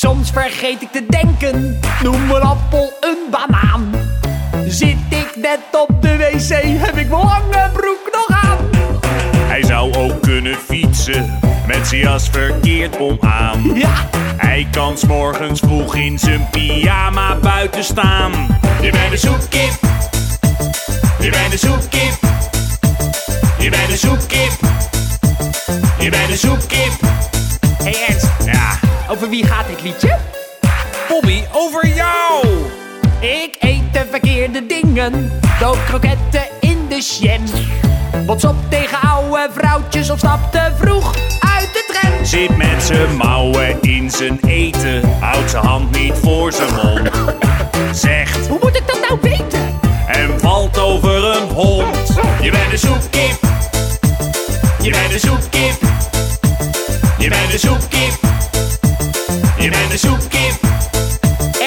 vergeet ik te denken. Noem een appel een banaan. Zit ik net op de wc, heb ik mijn lange broek nog aan. Hij zou ook kunnen fietsen met zijn jas verkeerd om aan. Ja, Hij kan 's morgens vroeg in zijn pyjama buiten staan. Je bent een zoekkip. Je bent een zoekkip. Je bent een zoekkip. Je bent een zoekkip. Over wie gaat dit liedje? Bobby, over jou. Ik eet de verkeerde dingen. Doop kroketten in de jam. Bots op tegen oude vrouwtjes of stap te vroeg uit de tram. Zit met zijn mouwen in zijn eten. Houdt zijn hand niet voor zijn mond. Zegt Hoe moet ik dat nou weten? en valt over een hond. Je bent een zoekkip. Je bent een zoekkip. Je bent een zoekkip. Een zoekkip.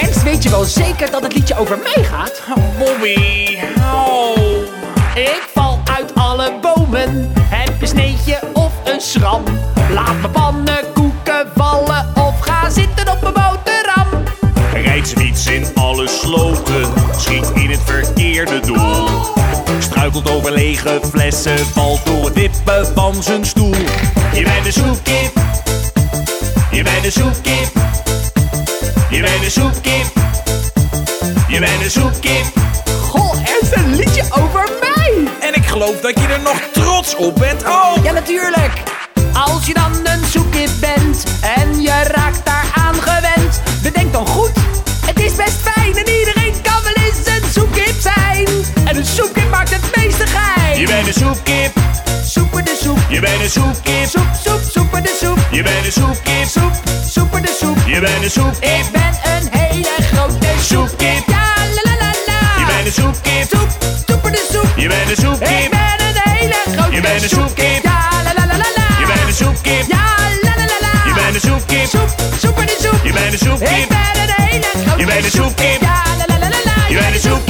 Ernst, weet je wel zeker dat het liedje over mij gaat? Bobby, oh. Ik val uit alle bomen. Heb een sneetje of een schram. Laat mijn pannenkoeken vallen of ga zitten op mijn boterham. Rijdt zijn fiets in alle sloten. Schiet in het verkeerde doel. Struikelt over lege flessen. Valt door het wippen van zijn stoel. Je bent een zoekkip. Je bent een zoekkip. Goh, Ernst, een liedje over mij. En ik geloof dat je er nog trots op bent ook. Ja, natuurlijk. Als je dan een zoekkip bent en je raakt daaraan gewend, bedenk dan goed, het is best fijn en iedereen kan wel eens een zoekkip zijn. En een zoekkip maakt het meeste gein. Je bent een zoekkip. Soeper de soep, Je bent een zoekkip. soep, soep, soeper de soep, Je bent een zoekkip. soep, soeper de soep. Je bent een zoekkip. Ik ben een hele grote Zoekkip. Ja, la la la la. Je bent een zoekkip. soep, de soep. Je bent een Ik zoekkip. ben een hele grote Je bent een zoekkip. Ja, la la la la la. Je bent een zoekkip. Ja, la la la la. Je bent een zoekkip. Soep, de soep. Je bent een Ik zoekkip. ben een hele grote Je bent een zoekkip.